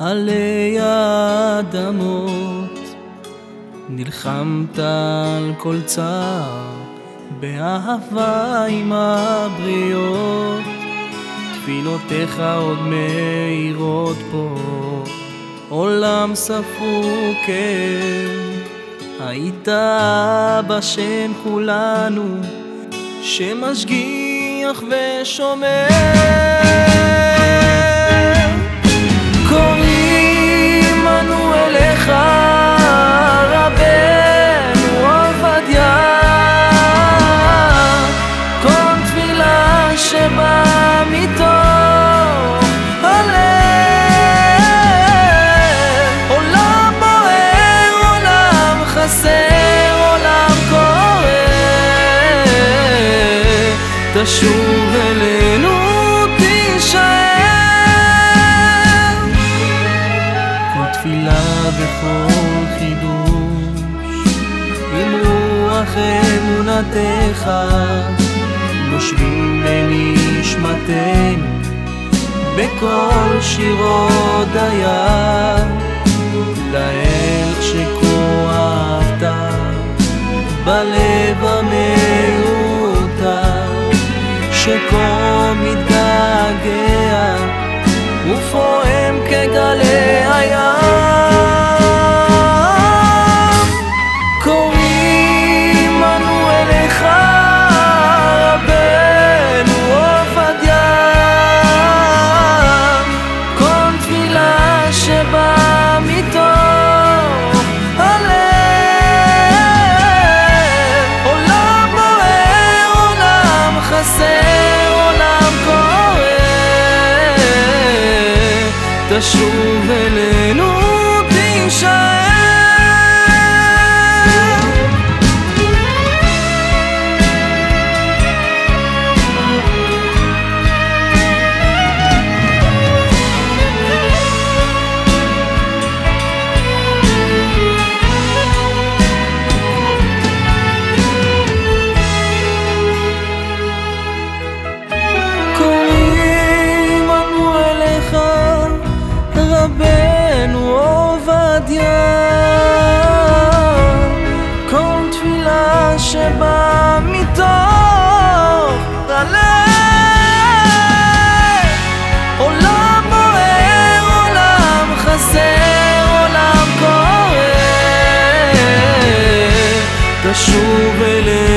עלי אדמות, נלחמת על כל צער, באהבה עם הבריות, תפילותיך עוד מאירות פה, עולם ספוק כן, היית בשם כולנו, שמשגיח ושומר. תשוב אלינו, תישאר. כל תפילה וכל חידוש, עם רוח אמונתך, נושבים בנשמתנו, בכל שירו דיין, לאל שכה אהבת, בלב שכה מתגעגע ופועם כגלי הים תשוב אלינו, תישאר תשוב אלינו